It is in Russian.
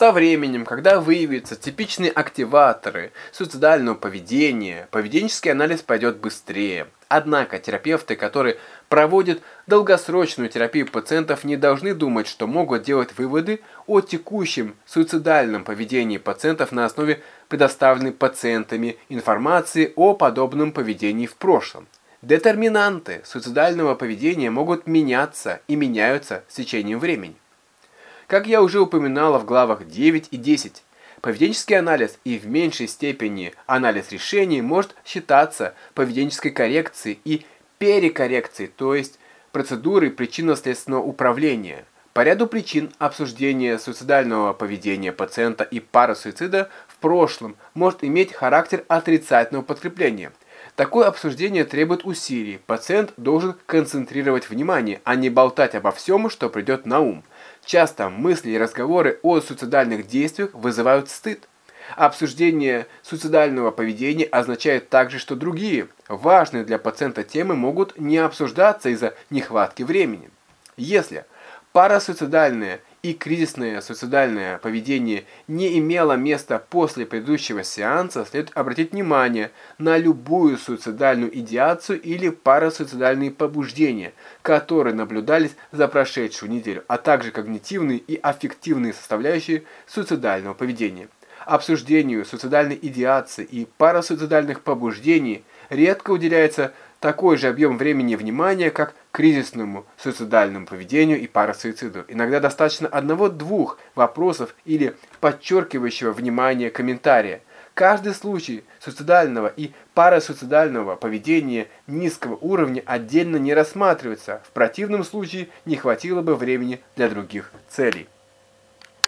Со временем, когда выявятся типичные активаторы суицидального поведения, поведенческий анализ пойдет быстрее. Однако терапевты, которые проводят долгосрочную терапию пациентов, не должны думать, что могут делать выводы о текущем суицидальном поведении пациентов на основе предоставленной пациентами информации о подобном поведении в прошлом. Детерминанты суицидального поведения могут меняться и меняются с течением времени. Как я уже упоминала в главах 9 и 10, поведенческий анализ и в меньшей степени анализ решений может считаться поведенческой коррекцией и перекоррекцией, то есть процедурой причинно-следственного управления. По ряду причин обсуждение суицидального поведения пациента и парасуицида в прошлом может иметь характер отрицательного подкрепления. Такое обсуждение требует усилий. Пациент должен концентрировать внимание, а не болтать обо всем, что придет на ум. Часто мысли и разговоры о суицидальных действиях вызывают стыд. Обсуждение суицидального поведения означает также, что другие, важные для пациента темы могут не обсуждаться из-за нехватки времени. Если парасуицидальное и кризисное суицидальное поведение не имело места после предыдущего сеанса, следует обратить внимание на любую суицидальную идеацию или парасуицидальные побуждения, которые наблюдались за прошедшую неделю, а также когнитивные и аффективные составляющие суицидального поведения. Обсуждению суицидальной идеации и парасуицидальных побуждений редко уделяется такой же объем времени и внимания, как кризисному суицидальному поведению и парасуициду. Иногда достаточно одного-двух вопросов или подчеркивающего внимание комментария. Каждый случай суицидального и парасуицидального поведения низкого уровня отдельно не рассматривается, в противном случае не хватило бы времени для других целей.